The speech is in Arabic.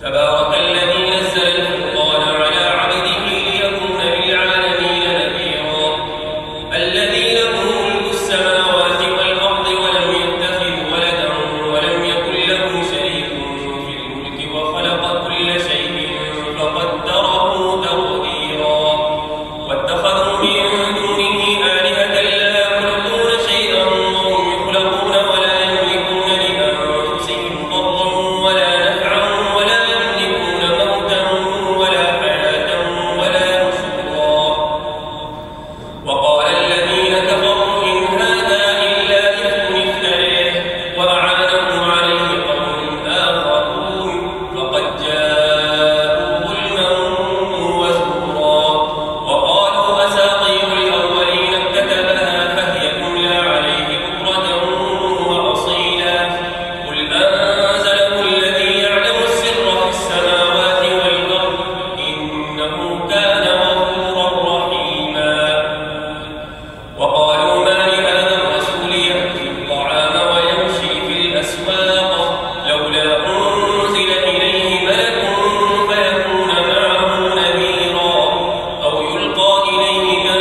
تبارك الذي نزل 我依恋你